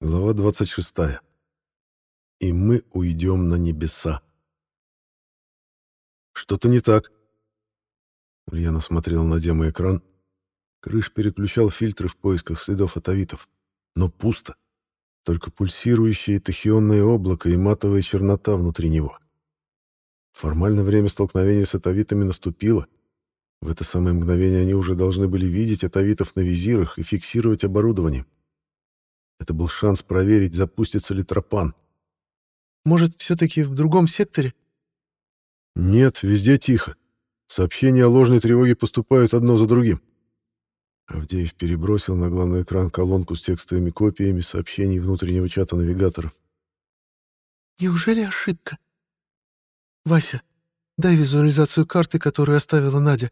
Глава 26. И мы уйдем на небеса. Что-то не так. Ульяна смотрела на демоэкран. Крыш переключал фильтры в поисках следов атовитов. Но пусто. Только пульсирующее тахионное облако и матовая чернота внутри него. Формально время столкновения с атовитами наступило. В это самое мгновение они уже должны были видеть атовитов на визирах и фиксировать оборудованием. Это был шанс проверить, запустится ли тропан. «Может, все-таки в другом секторе?» «Нет, везде тихо. Сообщения о ложной тревоге поступают одно за другим». Авдеев перебросил на главный экран колонку с текстовыми копиями сообщений внутреннего чата навигаторов. «Неужели ошибка? Вася, дай визуализацию карты, которую оставила Надя».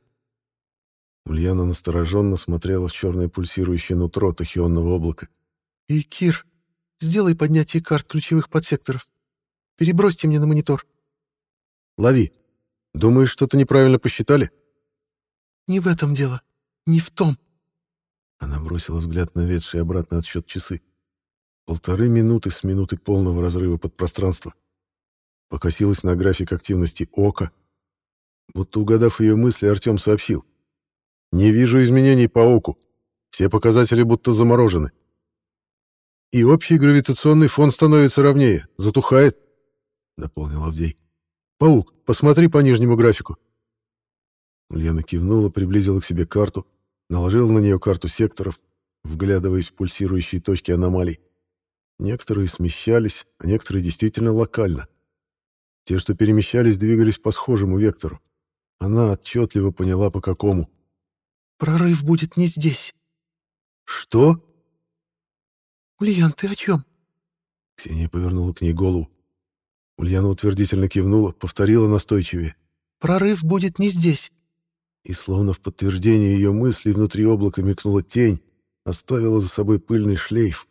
Ульяна настороженно смотрела в черное пульсирующее нутро тахионного облака. И, Кир, сделай поднятие карт ключевых подсекторов. Перебросьте мне на монитор. Лови. Думаешь, что-то неправильно посчитали? Не в этом дело. Не в том. Она бросила взгляд на ведший обратный отсчет часы. Полторы минуты с минуты полного разрыва подпространства. Покосилась на график активности ока. Будто угадав ее мысли, Артем сообщил. «Не вижу изменений по оку. Все показатели будто заморожены и общий гравитационный фон становится ровнее, затухает, — дополнил Авдей. — Паук, посмотри по нижнему графику. Ульяна кивнула, приблизила к себе карту, наложила на нее карту секторов, вглядываясь в пульсирующие точки аномалий. Некоторые смещались, а некоторые действительно локально. Те, что перемещались, двигались по схожему вектору. Она отчетливо поняла, по какому. «Прорыв будет не здесь». «Что?» «Ульян, ты о чем?» Ксения повернула к ней голову. Ульяна утвердительно кивнула, повторила настойчивее. «Прорыв будет не здесь». И словно в подтверждение ее мыслей внутри облака мелькнула тень, оставила за собой пыльный шлейф.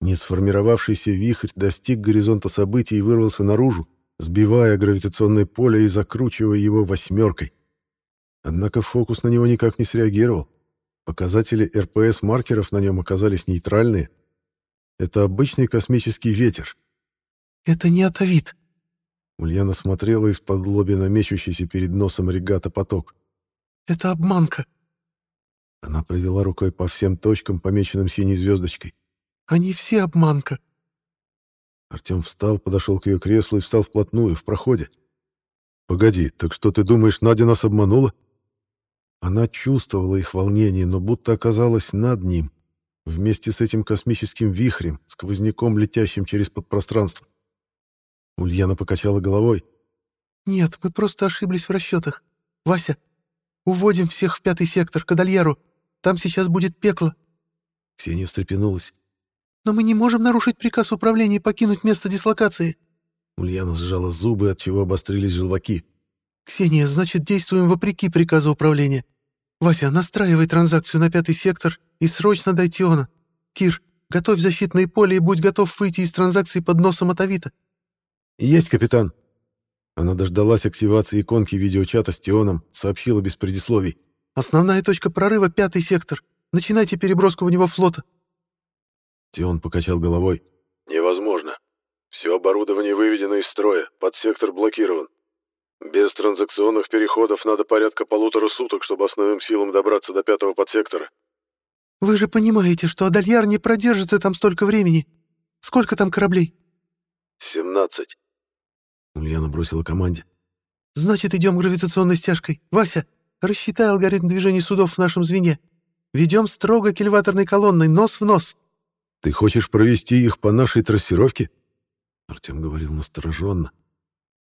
Не сформировавшийся вихрь достиг горизонта событий и вырвался наружу, сбивая гравитационное поле и закручивая его восьмеркой. Однако фокус на него никак не среагировал. Показатели РПС-маркеров на нем оказались нейтральные, это обычный космический ветер. Это не атовит. Ульяна смотрела из-под лоби на мечущийся перед носом регата поток. Это обманка. Она провела рукой по всем точкам, помеченным синей звездочкой. Они все обманка. Артем встал, подошел к ее креслу и встал вплотную, в проходе. «Погоди, так что ты думаешь, Надя нас обманула?» Она чувствовала их волнение, но будто оказалась над ним, вместе с этим космическим вихрем, сквозняком, летящим через подпространство. Ульяна покачала головой. «Нет, мы просто ошиблись в расчетах. Вася, уводим всех в пятый сектор, к Адальяру. Там сейчас будет пекло». Ксения встрепенулась. «Но мы не можем нарушить приказ управления и покинуть место дислокации». Ульяна сжала зубы, от чего обострились желваки. «Ксения, значит, действуем вопреки приказу управления. Вася, настраивай транзакцию на пятый сектор и срочно дай Тиона. Кир, готовь защитное поле и будь готов выйти из транзакции под носом Атавита». «Есть, капитан». Она дождалась активации иконки видеочата с Тионом, сообщила без предисловий. «Основная точка прорыва — пятый сектор. Начинайте переброску в него флота». Тион покачал головой. «Невозможно. Все оборудование выведено из строя, подсектор блокирован. Без транзакционных переходов надо порядка полутора суток, чтобы основным силам добраться до пятого подсектора. Вы же понимаете, что Адальяр не продержится там столько времени. Сколько там кораблей? Семнадцать. Ульяна бросила команде. Значит, идем гравитационной стяжкой. Вася, рассчитай алгоритм движения судов в нашем звене. Ведем строго к элеваторной колонной, нос в нос. Ты хочешь провести их по нашей трассировке? Артем говорил настороженно.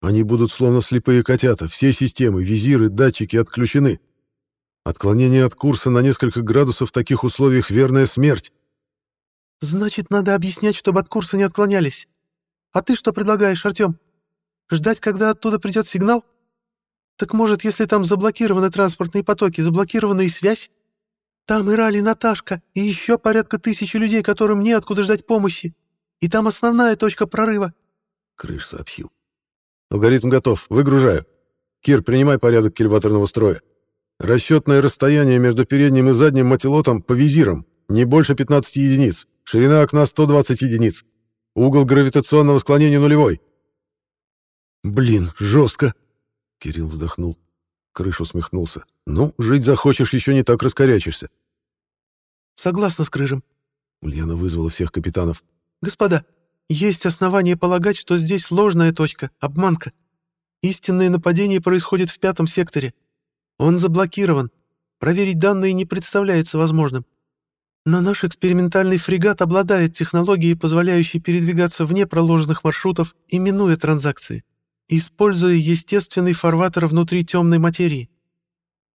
Они будут словно слепые котята, все системы, визиры, датчики отключены. Отклонение от курса на несколько градусов в таких условиях — верная смерть. Значит, надо объяснять, чтобы от курса не отклонялись. А ты что предлагаешь, Артем? Ждать, когда оттуда придет сигнал? Так может, если там заблокированы транспортные потоки, заблокирована и связь? Там и Рали, Наташка, и еще порядка тысячи людей, которым неоткуда ждать помощи. И там основная точка прорыва. Крыш сообщил. Алгоритм готов. Выгружаю. Кир, принимай порядок кильваторного строя. Расчетное расстояние между передним и задним мотилотом по визирам не больше 15 единиц, Ширина окна 120 единиц. Угол гравитационного склонения нулевой. Блин, жестко. Кирилл вздохнул. Крыш усмехнулся. Ну, жить захочешь, еще не так раскорячишься. Согласна с Крыжем. Ульяна вызвала всех капитанов. Господа, есть основания полагать, что здесь ложная точка, обманка. Истинное нападение происходит в пятом секторе. Он заблокирован. Проверить данные не представляется возможным. Но наш экспериментальный фрегат обладает технологией, позволяющей передвигаться вне проложенных маршрутов, именуя транзакции, используя естественный фарватер внутри темной материи.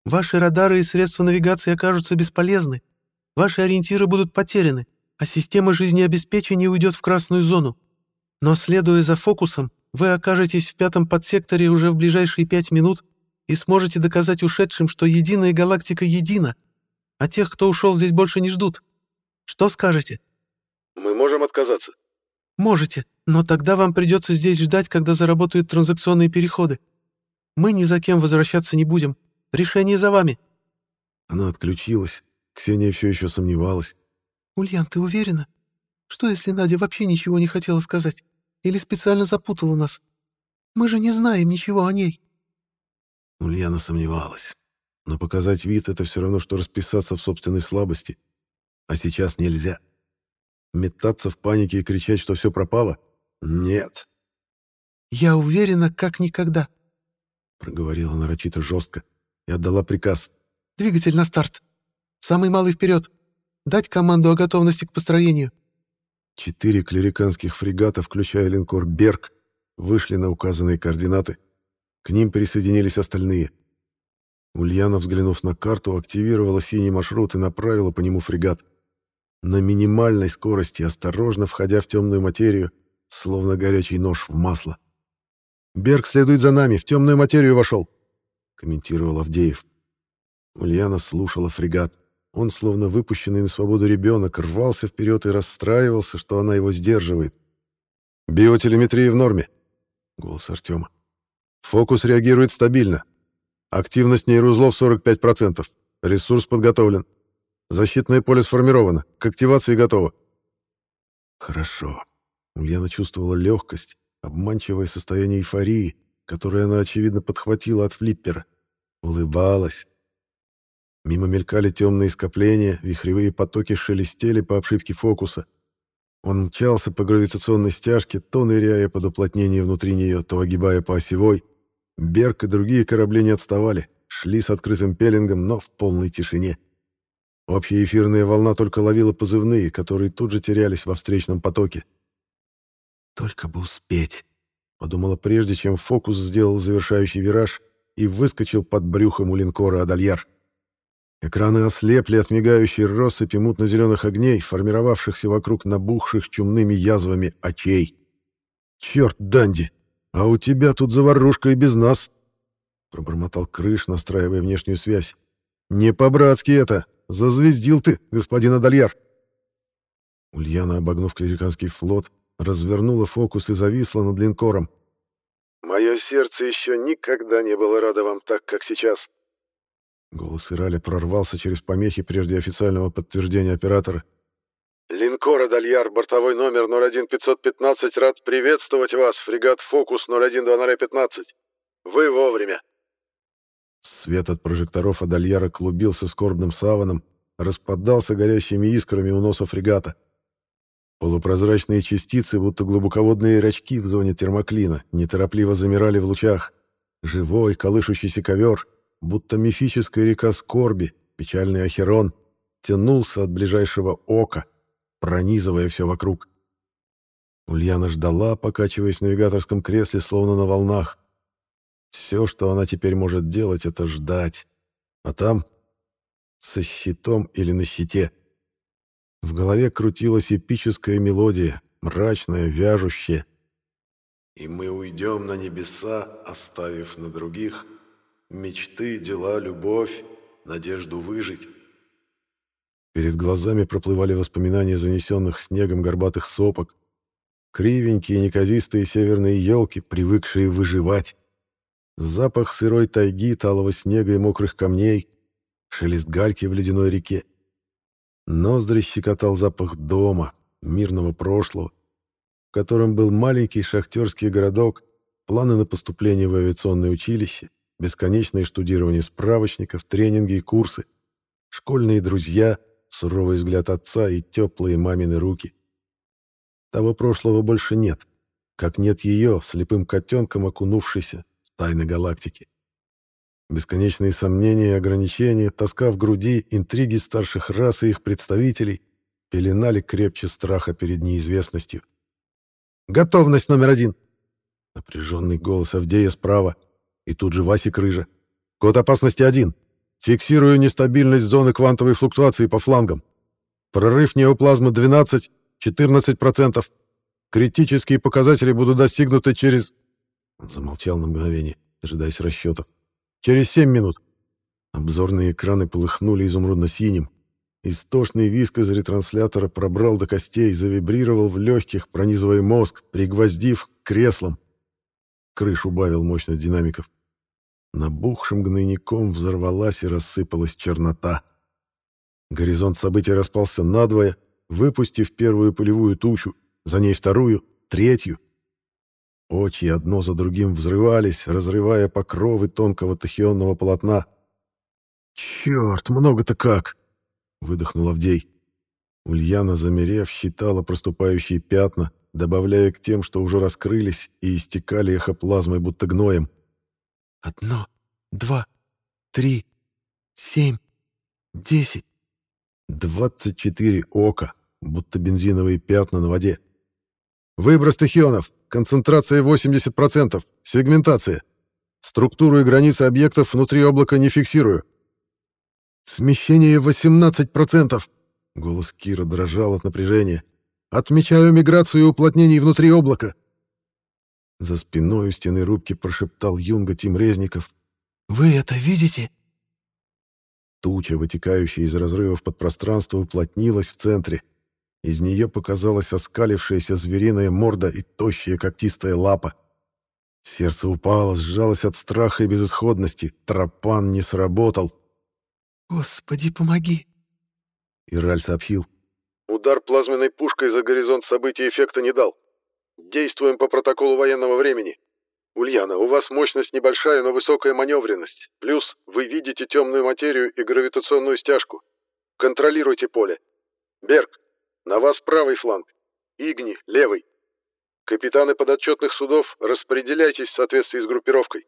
Ваши радары и средства навигации окажутся бесполезны. Ваши ориентиры будут потеряны, а система жизнеобеспечения уйдет в красную зону. Но следуя за фокусом, вы окажетесь в пятом подсекторе уже в ближайшие пять минут и сможете доказать ушедшим, что единая галактика едина, а тех, кто ушел, здесь больше не ждут. Что скажете? Мы можем отказаться. Можете, но тогда вам придется здесь ждать, когда заработают транзакционные переходы. Мы ни за кем возвращаться не будем. Решение за вами. Она отключилась. Ксения все еще сомневалась. «Ульян, ты уверена? Что, если Надя вообще ничего не хотела сказать? Или специально запутала нас? Мы же не знаем ничего о ней». Ульяна сомневалась. Но показать вид — это все равно, что расписаться в собственной слабости. А сейчас нельзя. Метаться в панике и кричать, что все пропало? Нет. «Я уверена, как никогда», — проговорила нарочито жестко и отдала приказ. «Двигатель на старт. Самый малый вперед. Дать команду о готовности к построению». Четыре клериканских фрегата, включая линкор «Берг», вышли на указанные координаты. К ним присоединились остальные — Ульяна, взглянув на карту, активировала синий маршрут и направила по нему фрегат. На минимальной скорости, осторожно входя в темную материю, словно горячий нож в масло. «Берг следует за нами, в темную материю вошел», — комментировал Авдеев. Ульяна слушала фрегат. Он, словно выпущенный на свободу ребенок, рвался вперед и расстраивался, что она его сдерживает. «Биотелеметрия в норме», — голос Артема. «Фокус реагирует стабильно. Активность нейроузлов 45%. Ресурс подготовлен. Защитное поле сформировано. К активации готово. Хорошо. Ульяна чувствовала легкость, обманчивое состояние эйфории, которое она, очевидно, подхватила от флиппера. Улыбалась. Мимо мелькали темные скопления, вихревые потоки шелестели по обшивке фокуса. Он мчался по гравитационной стяжке, то ныряя под уплотнение внутри нее, то огибая по осевой, Берг и другие корабли не отставали, шли с открытым пеленгом, но в полной тишине. Общая эфирная волна только ловила позывные, которые тут же терялись во встречном потоке. «Только бы успеть», — подумала прежде, чем фокус сделал завершающий вираж и выскочил под брюхом у линкора «Адальяр». Экраны ослепли от мигающей россыпи мутно-зеленых огней, формировавшихся вокруг набухших чумными язвами очей. «Черт, Данди! «А у тебя тут заварушка и без нас», — пробормотал Крыш, настраивая внешнюю связь. «Не по-братски это! Зазвездил ты, господин Адальяр!» Ульяна, обогнув клериканский флот, развернула фокус и зависла над линкором. «Мое сердце еще никогда не было радо вам так, как сейчас!» Голос Ираля прорвался через помехи прежде официального подтверждения оператора. Линкор «Адальяр», бортовой номер 01515, рад приветствовать вас, фрегат «Фокус» 012015. Вы вовремя. Свет от прожекторов «Адальяра» клубился скорбным саваном, распадался горящими искрами у носа фрегата. Полупрозрачные частицы, будто глубоководные рачки в зоне термоклина, неторопливо замирали в лучах. Живой, колышущийся ковер, будто мифическая река скорби, печальный ахерон, тянулся от ближайшего ока, пронизывая все вокруг. Ульяна ждала, покачиваясь в навигаторском кресле, словно на волнах. Все, что она теперь может делать, это ждать. А там со щитом или на щите. В голове крутилась эпическая мелодия, мрачная, вяжущая. «И мы уйдем на небеса, оставив на других мечты, дела, любовь, надежду выжить». Перед глазами проплывали воспоминания занесенных снегом горбатых сопок, кривенькие неказистые северные елки, привыкшие выживать, запах сырой тайги, талого снега и мокрых камней, шелест гальки в ледяной реке. Ноздри щекотал запах дома, мирного прошлого, в котором был маленький шахтерский городок, планы на поступление в авиационное училище, бесконечное штудирование справочников, тренинги и курсы, школьные друзья, суровый взгляд отца и теплые мамины руки. Того прошлого больше нет, как нет ее, слепым котенком окунувшейся в тайны галактики. Бесконечные сомнения и ограничения, тоска в груди, интриги старших рас и их представителей пеленали крепче страха перед неизвестностью. «Готовность номер один!» Напряженный голос Авдея справа, и тут же Васик Рыжа. «Код опасности один. Фиксирую нестабильность зоны квантовой флуктуации по флангам. Прорыв неоплазмы 12, 14%. Критические показатели будут достигнуты через...» Он замолчал на мгновение, ожидаясь расчетов. Через семь минут. Обзорные экраны полыхнули изумрудно-синим. Истошный виск из ретранслятора пробрал до костей, завибрировал в легких, пронизывая мозг, пригвоздив к креслам. Крыш убавил мощность динамиков. Набухшим гнойником взорвалась и рассыпалась чернота. Горизонт событий распался надвое, выпустив первую полевую тучу, за ней вторую, третью — Очи одно за другим взрывались, разрывая покровы тонкого тахионного полотна. «Черт, много-то как!» — выдохнул Авдей. Ульяна, замерев, считала проступающие пятна, добавляя к тем, что уже раскрылись и истекали эхоплазмой, будто гноем. «Одно, два, три, семь, десять...» «Двадцать четыре ока, будто бензиновые пятна на воде. Выброс тахионов! Концентрация 80%. Сегментация. Структуру и границы объектов внутри облака не фиксирую. Смещение 18%. Голос Кира дрожал от напряжения. Отмечаю миграцию и уплотнений внутри облака. За спиной у стены рубки прошептал Юнга Тим Резников. «Вы это видите?» Туча, вытекающая из разрывов подпространства, уплотнилась в центре. Из нее показалась оскалившаяся звериная морда и тощая когтистая лапа. Сердце упало, сжалось от страха и безысходности. Тропан не сработал. «Господи, помоги!» Ираль сообщил. «Удар плазменной пушкой за горизонт событий эффекта не дал. Действуем по протоколу военного времени. Ульяна, у вас мощность небольшая, но высокая маневренность. Плюс вы видите темную материю и гравитационную стяжку. Контролируйте поле. Берг, на вас правый фланг. Игни — левый. Капитаны подотчетных судов, распределяйтесь в соответствии с группировкой.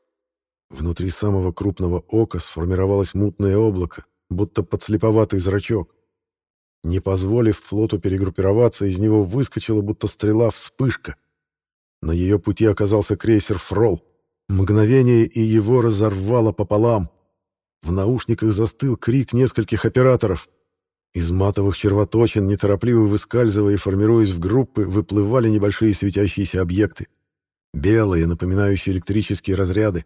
Внутри самого крупного ока сформировалось мутное облако, будто подслеповатый зрачок. Не позволив флоту перегруппироваться, из него выскочила будто стрела вспышка. На ее пути оказался крейсер «Фрол». Мгновение, и его разорвало пополам. В наушниках застыл крик нескольких операторов. Из матовых червоточин, неторопливо выскальзывая и формируясь в группы, выплывали небольшие светящиеся объекты. Белые, напоминающие электрические разряды.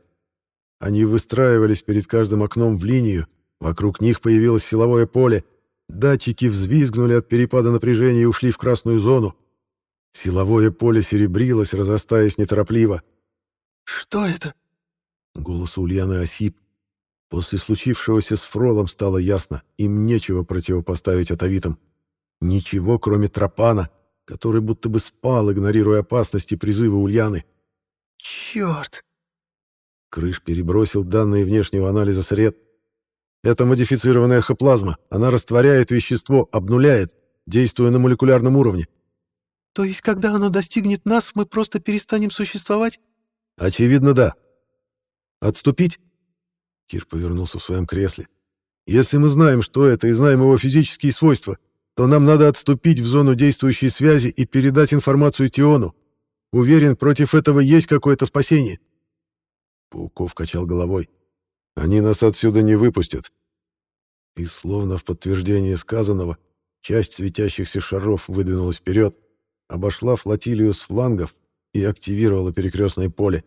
Они выстраивались перед каждым окном в линию, вокруг них появилось силовое поле, датчики взвизгнули от перепада напряжения и ушли в красную зону. Силовое поле серебрилось, разрастаясь неторопливо. «Что это?» Голос Ульяны осип, После случившегося с Фролом стало ясно, им нечего противопоставить атовитам. Ничего, кроме Тропана, который будто бы спал, игнорируя опасности призыва Ульяны. «Черт!» Крыш перебросил данные внешнего анализа сред. Это модифицированная эхоплазма. Она растворяет вещество, обнуляет, действуя на молекулярном уровне. То есть, когда оно достигнет нас, мы просто перестанем существовать? Очевидно, да. Отступить? Кир повернулся в своем кресле. «Если мы знаем, что это, и знаем его физические свойства, то нам надо отступить в зону действующей связи и передать информацию Тиону. Уверен, против этого есть какое-то спасение». Пауков качал головой. «Они нас отсюда не выпустят». И словно в подтверждение сказанного, часть светящихся шаров выдвинулась вперед, обошла флотилию с флангов и активировала перекрестное поле.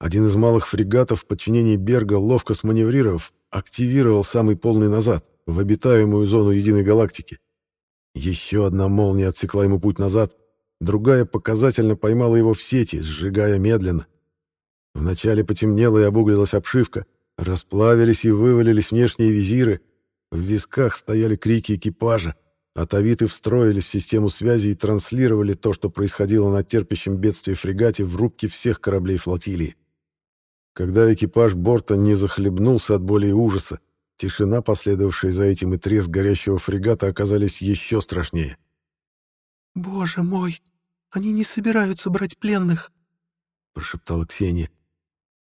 Один из малых фрегатов в подчинении Берга, ловко сманеврировав, активировал самый полный назад, в обитаемую зону единой галактики. Еще одна молния отсекла ему путь назад, другая показательно поймала его в сети, сжигая медленно. Вначале потемнела и обуглилась обшивка, расплавились и вывалились внешние визиры, в висках стояли крики экипажа, Атавиты встроились в систему связи и транслировали то, что происходило на терпящем бедствии фрегате в рубке всех кораблей флотилии. Когда экипаж борта не захлебнулся от боли и ужаса, тишина, последовавшая за этим, и треск горящего фрегата оказались еще страшнее. «Боже мой, они не собираются брать пленных!» — прошептала Ксения.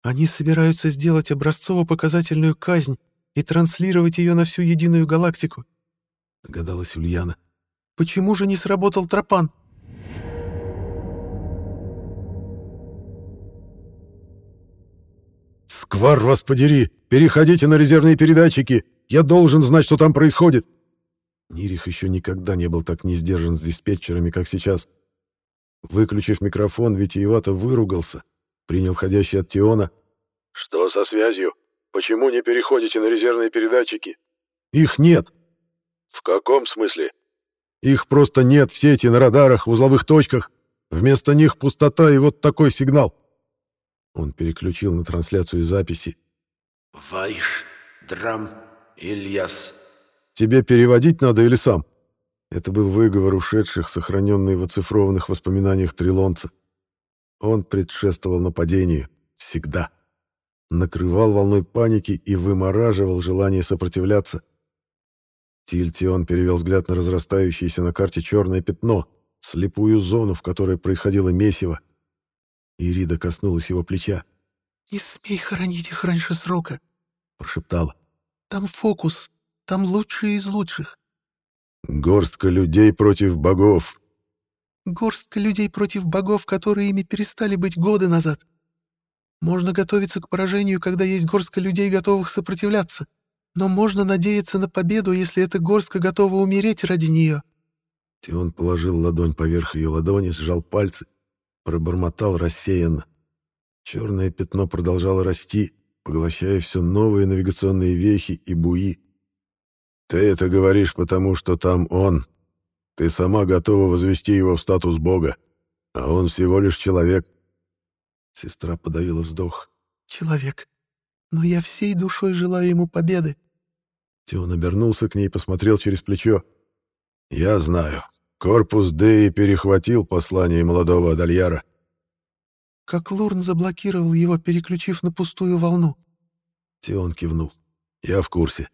«Они собираются сделать образцово-показательную казнь и транслировать ее на всю единую галактику», — догадалась Ульяна. «Почему же не сработал тропан?» «Сквар, вас подери! Переходите на резервные передатчики! Я должен знать, что там происходит!» Нирих еще никогда не был так не сдержан с диспетчерами, как сейчас. Выключив микрофон, витиевато выругался, принял ходящий от Тиона. «Что со связью? Почему не переходите на резервные передатчики?» «Их нет!» «В каком смысле?» «Их просто нет в сети, на радарах, в узловых точках. Вместо них пустота и вот такой сигнал». Он переключил на трансляцию записи. «Вайш, Драм, Ильяс». «Тебе переводить надо или сам?» Это был выговор ушедших, сохраненный в оцифрованных воспоминаниях Трилонца. Он предшествовал нападению. Всегда. Накрывал волной паники и вымораживал желание сопротивляться. Тильтион перевел взгляд на разрастающееся на карте черное пятно, слепую зону, в которой происходило месиво. Ирида коснулась его плеча. «Не смей хоронить их раньше срока», — прошептала. «Там фокус, там лучшие из лучших». «Горстка людей против богов». «Горстка людей против богов, которые ими перестали быть годы назад. Можно готовиться к поражению, когда есть горстка людей, готовых сопротивляться. Но можно надеяться на победу, если эта горстка готова умереть ради нее». Тион положил ладонь поверх ее ладони, сжал пальцы пробормотал рассеянно. Черное пятно продолжало расти, поглощая все новые навигационные вехи и буи. «Ты это говоришь, потому что там он. Ты сама готова возвести его в статус бога, а он всего лишь человек». Сестра подавила вздох. «Человек. Но я всей душой желаю ему победы». Теон обернулся к ней и посмотрел через плечо. «Я знаю. Корпус Деи перехватил послание молодого Адальяра. Как Лурн заблокировал его, переключив на пустую волну. Тион кивнул. Я в курсе.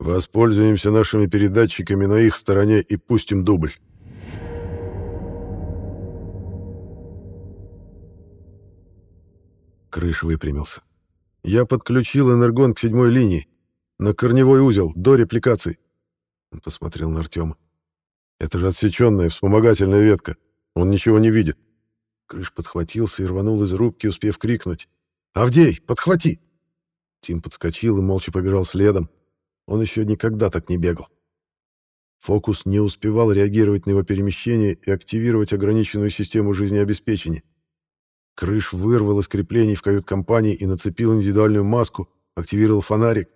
Воспользуемся нашими передатчиками на их стороне и пустим дубль. Крыш выпрямился. Я подключил энергон к седьмой линии. На корневой узел, до репликации. Он посмотрел на Артема. Это же отсеченная вспомогательная ветка. Он ничего не видит. Крыш подхватился и рванул из рубки, успев крикнуть. «Авдей, подхвати!» Тим подскочил и молча побежал следом. Он еще никогда так не бегал. Фокус не успевал реагировать на его перемещение и активировать ограниченную систему жизнеобеспечения. Крыш вырвал из креплений в кают-компании и нацепил индивидуальную маску, активировал фонарик.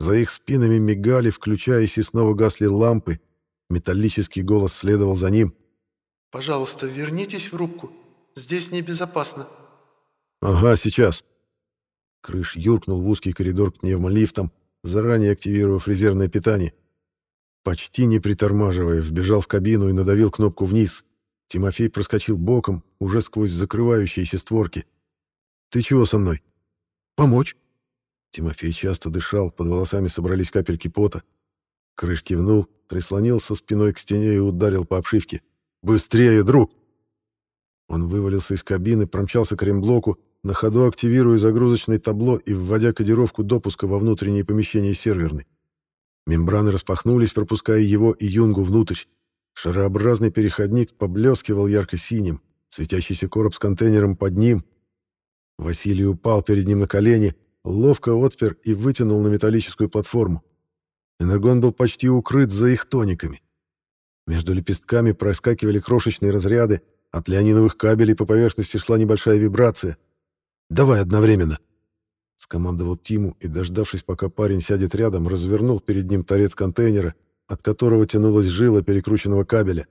За их спинами мигали, включаясь и снова гасли лампы, Металлический голос следовал за ним. «Пожалуйста, вернитесь в рубку. Здесь небезопасно». «Ага, сейчас». Крыш юркнул в узкий коридор к пневмолифтам, заранее активировав резервное питание. Почти не притормаживая, вбежал в кабину и надавил кнопку вниз. Тимофей проскочил боком, уже сквозь закрывающиеся створки. «Ты чего со мной?» «Помочь?» Тимофей часто дышал, под волосами собрались капельки пота. Крыш кивнул, прислонился спиной к стене и ударил по обшивке. «Быстрее, друг!» Он вывалился из кабины, промчался к ремблоку, на ходу активируя загрузочное табло и вводя кодировку допуска во внутреннее помещение серверной. Мембраны распахнулись, пропуская его и Юнгу внутрь. Шарообразный переходник поблескивал ярко-синим, светящийся короб с контейнером под ним. Василий упал перед ним на колени, ловко отпер и вытянул на металлическую платформу. Энергон был почти укрыт за их тониками. Между лепестками проскакивали крошечные разряды, от леониновых кабелей по поверхности шла небольшая вибрация. «Давай одновременно!» Скомандовал Тиму и, дождавшись, пока парень сядет рядом, развернул перед ним торец контейнера, от которого тянулась жила перекрученного кабеля.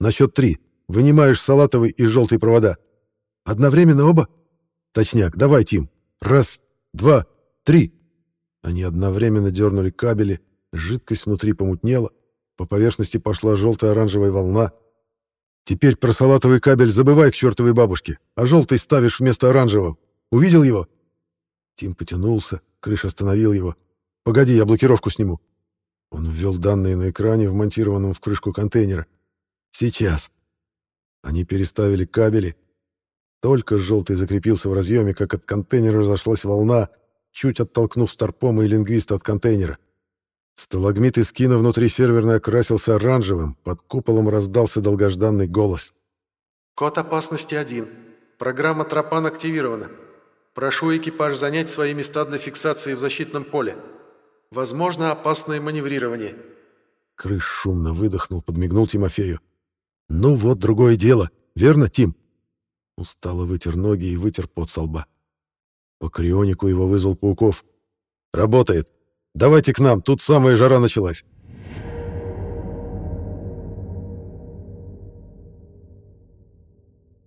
«На счет три. Вынимаешь салатовый и желтый провода. Одновременно оба?» «Точняк. Давай, Тим. Раз, два, три!» Они одновременно дернули кабели, жидкость внутри помутнела. По поверхности пошла желто-оранжевая волна. «Теперь про салатовый кабель забывай к чертовой бабушке, а желтый ставишь вместо оранжевого. Увидел его?» Тим потянулся, крыша остановил его. «Погоди, я блокировку сниму». Он ввел данные на экране, вмонтированном в крышку контейнера. «Сейчас». Они переставили кабели. Только желтый закрепился в разъеме, как от контейнера разошлась волна, чуть оттолкнув Старпома и лингвиста от контейнера. Сталагмит из кино внутри серверной окрасился оранжевым, под куполом раздался долгожданный голос. «Код опасности 1. Программа Тропан активирована. Прошу экипаж занять свои места для фиксации в защитном поле. Возможно опасное маневрирование». Крыш шумно выдохнул, подмигнул Тимофею. «Ну вот другое дело, верно, Тим?» Устало вытер ноги и вытер пот со лба. По крионику его вызвал Пауков. «Работает. Давайте к нам, тут самая жара началась».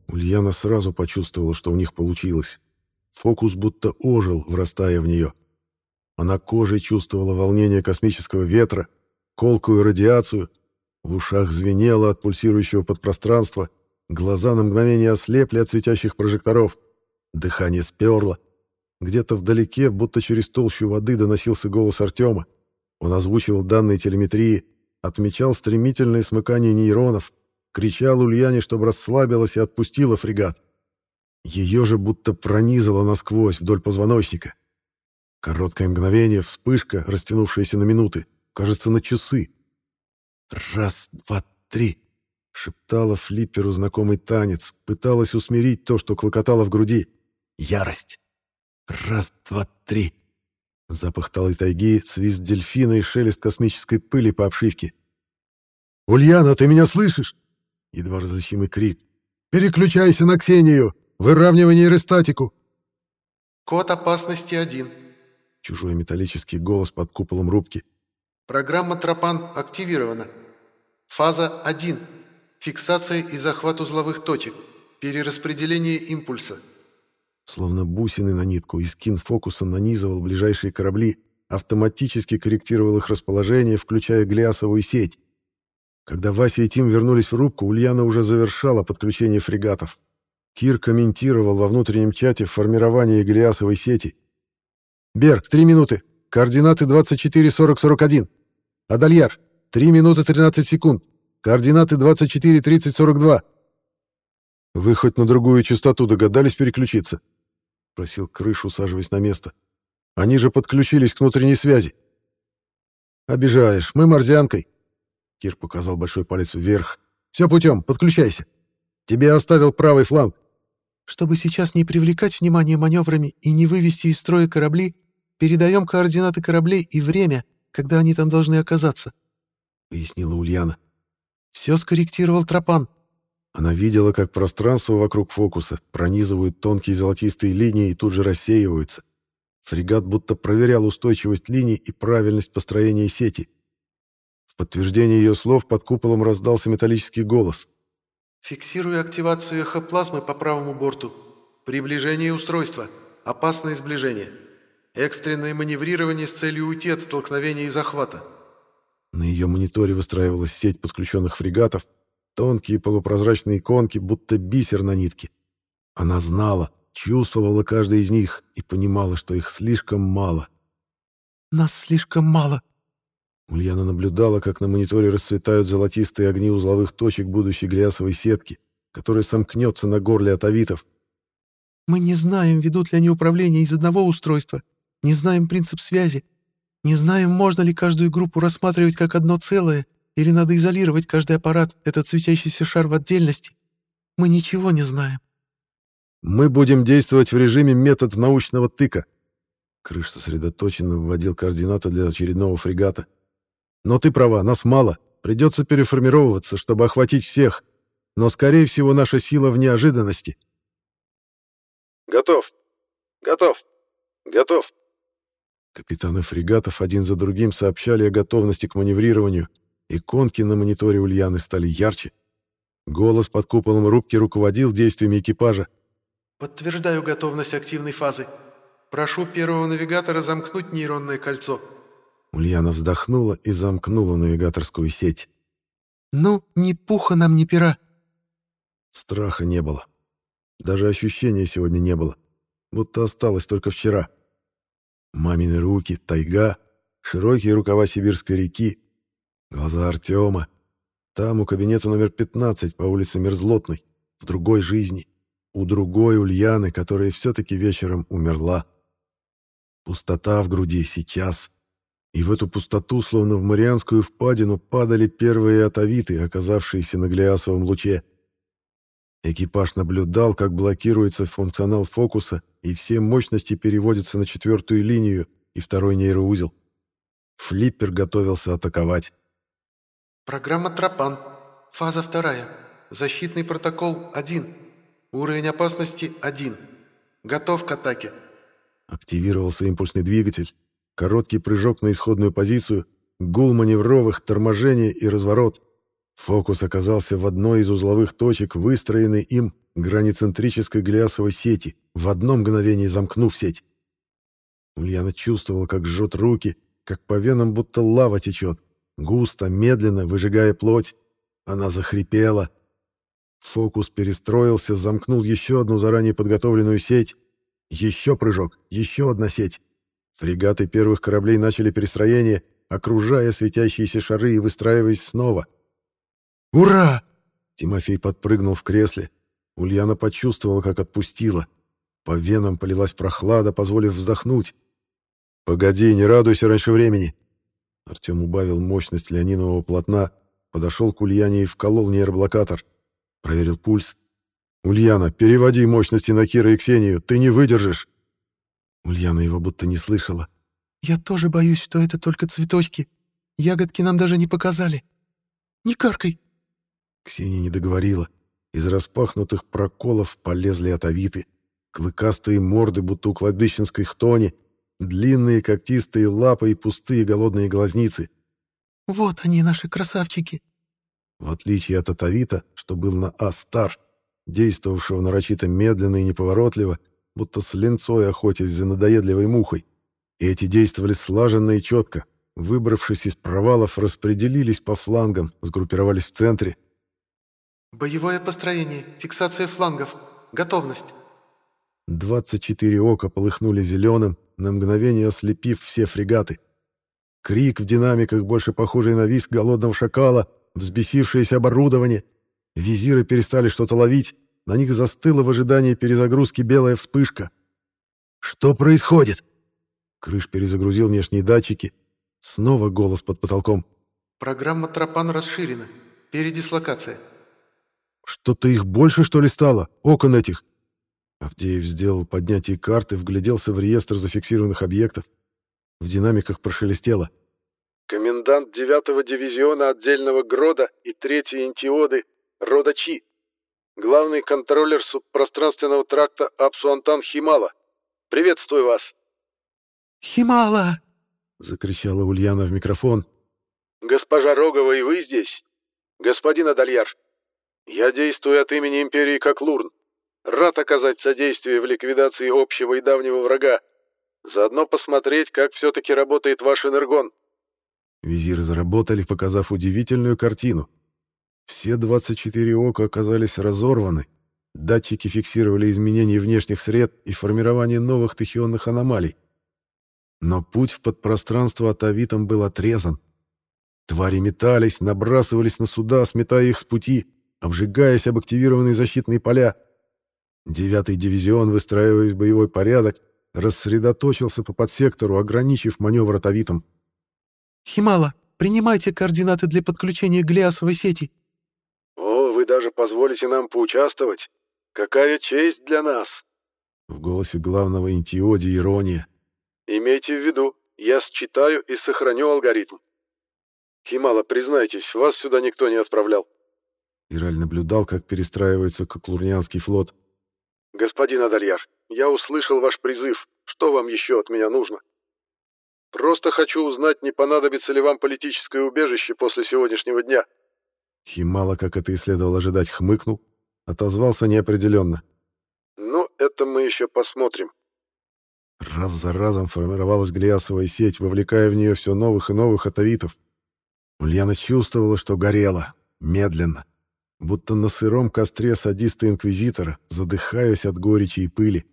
Ульяна сразу почувствовала, что у них получилось. Фокус будто ожил, врастая в нее. Она кожей чувствовала волнение космического ветра, колкую радиацию, в ушах звенело от пульсирующего подпространства, глаза на мгновение ослепли от светящих прожекторов, дыхание сперло. Где-то вдалеке, будто через толщу воды, доносился голос Артема. Он озвучивал данные телеметрии, отмечал стремительное смыкание нейронов, кричал Ульяне, чтобы расслабилась и отпустила фрегат. Ее же будто пронизало насквозь вдоль позвоночника. Короткое мгновение, вспышка, растянувшаяся на минуты, кажется, на часы. «Раз, два, три!» — шептала флипперу знакомый танец, пыталась усмирить то, что клокотало в груди. «Ярость!» «Раз, два, три!» Запах талой тайги, свист дельфина и шелест космической пыли по обшивке. «Ульяна, ты меня слышишь?» Едва различимый крик. «Переключайся на Ксению! Выравнивай нейростатику!» «Код опасности один». Чужой металлический голос под куполом рубки. Программа Тропан активирована. Фаза 1. Фиксация и захват узловых точек. Перераспределение импульса. Словно бусины на нитку, Искин фокусом нанизывал ближайшие корабли, автоматически корректировал их расположение, включая Глиасовую сеть. Когда Вася и Тим вернулись в рубку, Ульяна уже завершала подключение фрегатов. Кир комментировал во внутреннем чате формирование Глиасовой сети. «Берг, три минуты. Координаты 24-40-41. Адальяр, 3 минуты 13 секунд. Координаты 24-30-42. Вы хоть на другую частоту догадались переключиться? Просил крыш, усаживаясь на место. Они же подключились к внутренней связи. Обижаешь, мы морзянкой. Кир показал большой палец вверх. Все путем, подключайся. Тебе оставил правый фланг. Чтобы сейчас не привлекать внимание маневрами и не вывести из строя корабли, передаем координаты кораблей и время, когда они там должны оказаться», — пояснила Ульяна. «Все скорректировал Тропан». Она видела, как пространство вокруг фокуса пронизывают тонкие золотистые линии и тут же рассеиваются. Фрегат будто проверял устойчивость линий и правильность построения сети. В подтверждение ее слов под куполом раздался металлический голос. «Фиксирую активацию эхоплазмы по правому борту. Приближение устройства. Опасное сближение». Экстренное маневрирование с целью уйти от столкновения и захвата. На ее мониторе выстраивалась сеть подключенных фрегатов, тонкие полупрозрачные иконки, будто бисер на нитке. Она знала, чувствовала каждый из них и понимала, что их слишком мало. «Нас слишком мало», Ульяна наблюдала, как на мониторе расцветают золотистые огни узловых точек будущей глясовой сетки, которая сомкнется на горле атовитов. «Мы не знаем, ведут ли они управление из одного устройства не знаем принцип связи, не знаем, можно ли каждую группу рассматривать как одно целое, или надо изолировать каждый аппарат, этот светящийся шар в отдельности. Мы ничего не знаем. Мы будем действовать в режиме метод научного тыка. Крыш сосредоточенно вводил координаты для очередного фрегата. Но ты права, нас мало. Придется переформировываться, чтобы охватить всех. Но, скорее всего, наша сила в неожиданности. Готов. Готов. Готов. Капитаны фрегатов один за другим сообщали о готовности к маневрированию. Иконки на мониторе Ульяны стали ярче. Голос под куполом рубки руководил действиями экипажа. «Подтверждаю готовность активной фазы. Прошу первого навигатора замкнуть нейронное кольцо. Ульяна вздохнула и замкнула навигаторскую сеть. «Ну, ни пуха нам, ни пера». Страха не было. Даже ощущения сегодня не было. Будто осталось только вчера. Мамины руки, тайга, широкие рукава Сибирской реки, глаза Артема. Там, у кабинета номер 15 по улице Мерзлотной, в другой жизни, у другой Ульяны, которая все-таки вечером умерла. Пустота в груди сейчас. И в эту пустоту, словно в Марианскую впадину, падали первые атовиты, оказавшиеся на Глиасовом луче. Экипаж наблюдал, как блокируется функционал фокуса, и все мощности переводятся на четвертую линию и второй нейроузел. Флиппер готовился атаковать. «Программа «Тропан». Фаза вторая. Защитный протокол 1. Уровень опасности 1. Готов к атаке». Активировался импульсный двигатель. Короткий прыжок на исходную позицию, гул маневровых, торможение и разворот. Фокус оказался в одной из узловых точек, выстроенной им границентрической глясовой сети, в одно мгновение замкнув сеть. Ульяна чувствовала, как жжет руки, как по венам будто лава течет, густо, медленно, выжигая плоть. Она захрипела. Фокус перестроился, замкнул еще одну заранее подготовленную сеть. Еще прыжок, еще одна сеть. Фрегаты первых кораблей начали перестроение, окружая светящиеся шары и выстраиваясь снова. «Ура!» Тимофей подпрыгнул в кресле. Ульяна почувствовала, как отпустила. По венам полилась прохлада, позволив вздохнуть. «Погоди, не радуйся раньше времени!» Артем убавил мощность леонинового полотна, подошел к Ульяне и вколол нейроблокатор. Проверил пульс. «Ульяна, переводи мощности на Кира и Ксению, ты не выдержишь!» Ульяна его будто не слышала. «Я тоже боюсь, что это только цветочки. Ягодки нам даже не показали. Не каркай!» Ксения не договорила. Из распахнутых проколов полезли отовиты. Клыкастые морды, будто у кладбищенской хтони, длинные когтистые лапы и пустые голодные глазницы. «Вот они, наши красавчики!» В отличие от атовита, что был на А-стар, действовавшего нарочито медленно и неповоротливо, будто с ленцой охотясь за надоедливой мухой. И эти действовали слаженно и четко. Выбравшись из провалов, распределились по флангам, сгруппировались в центре. «Боевое построение, фиксация флангов, готовность». 24 ока полыхнули зеленым, на мгновение ослепив все фрегаты. Крик в динамиках, больше похожий на визг голодного шакала, взбесившееся оборудование. Визиры перестали что-то ловить, на них застыла в ожидании перезагрузки белая вспышка. «Что происходит?» Крыш перезагрузил внешние датчики. Снова голос под потолком. «Программа «Тропан» расширена. Передислокация». «Что-то их больше, что ли, стало? Окон этих?» Авдеев сделал поднятие карты, вгляделся в реестр зафиксированных объектов. В динамиках прошелестело. «Комендант 9-го дивизиона отдельного Грода и 3-й интиоды рода Чи. Главный контроллер субпространственного тракта Апсуантан Химала. Приветствую вас!» «Химала!» — закричала Ульяна в микрофон. «Госпожа Рогова, и вы здесь? Господин Адальяр, я действую от имени Империи Коклурн. Рад оказать содействие в ликвидации общего и давнего врага. Заодно посмотреть, как все-таки работает ваш энергон». Визиры заработали, показав удивительную картину. Все 24 ока оказались разорваны. Датчики фиксировали изменения внешних сред и формирование новых тахионных аномалий. Но путь в подпространство атовитом был отрезан. Твари метались, набрасывались на суда, сметая их с пути, обжигаясь об активированные защитные поля. Девятый дивизион, выстраиваясь в боевой порядок, рассредоточился по подсектору, ограничив маневр атовитом. «Химала, принимайте координаты для подключения Глиасовой сети», «О, вы даже позволите нам поучаствовать? Какая честь для нас!» В голосе главного интиоди ирония. «Имейте в виду, я считаю и сохраню алгоритм. Химала, признайтесь, вас сюда никто не отправлял». Ираль наблюдал, как перестраивается Коклурнианский флот. «Господин Адальяр, я услышал ваш призыв. Что вам еще от меня нужно? Просто хочу узнать, не понадобится ли вам политическое убежище после сегодняшнего дня». Химала, как это и следовало ожидать, хмыкнул, отозвался неопределенно. «Ну, это мы еще посмотрим. Раз за разом формировалась глиасовая сеть, вовлекая в нее все новых и новых атовитов. Ульяна чувствовала, что горела, медленно, будто на сыром костре садиста-инквизитора, задыхаясь от горечи и пыли.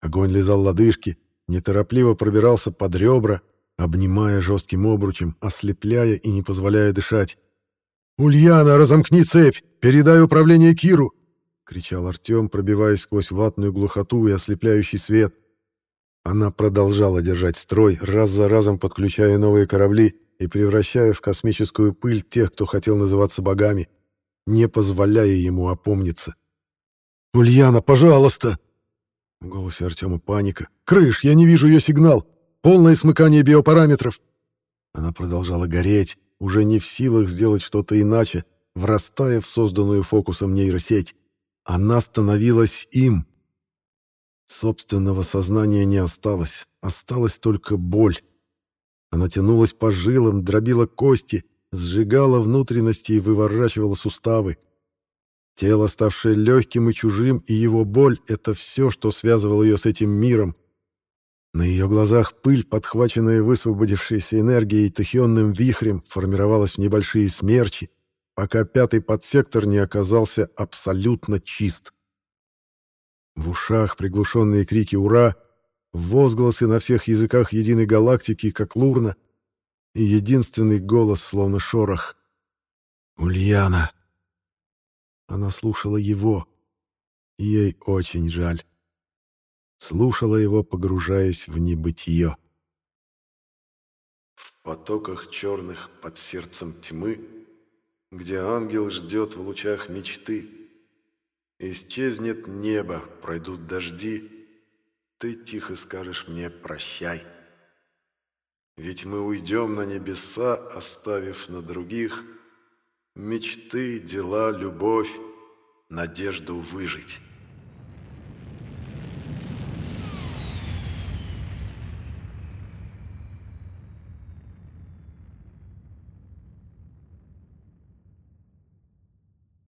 Огонь лизал лодыжки, неторопливо пробирался под ребра, обнимая жестким обручем, ослепляя и не позволяя дышать. «Ульяна, разомкни цепь! Передай управление Киру!» — кричал Артем, пробиваясь сквозь ватную глухоту и ослепляющий свет. Она продолжала держать строй, раз за разом подключая новые корабли и превращая в космическую пыль тех, кто хотел называться богами, не позволяя ему опомниться. «Ульяна, пожалуйста!» В голосе Артема паника. «Крыш, я не вижу ее сигнал! Полное смыкание биопараметров!» Она продолжала гореть, уже не в силах сделать что-то иначе, врастая в созданную фокусом нейросеть. Она становилась им. Собственного сознания не осталось, осталась только боль. Она тянулась по жилам, дробила кости, сжигала внутренности и выворачивала суставы. Тело, ставшее легким и чужим, и его боль — это все, что связывало ее с этим миром. На ее глазах пыль, подхваченная высвободившейся энергией тахионным вихрем, формировалась в небольшие смерчи, пока пятый подсектор не оказался абсолютно чист. В ушах приглушенные крики «Ура!», возгласы на всех языках единой галактики, как лурна, и единственный голос, словно шорох. «Ульяна!» Она слушала его, и ей очень жаль. Слушала его, погружаясь в небытие. В потоках черных под сердцем тьмы, где ангел ждет в лучах мечты, исчезнет небо, пройдут дожди, ты тихо скажешь мне «прощай». Ведь мы уйдем на небеса, оставив на других Мечты, дела, любовь, надежду выжить.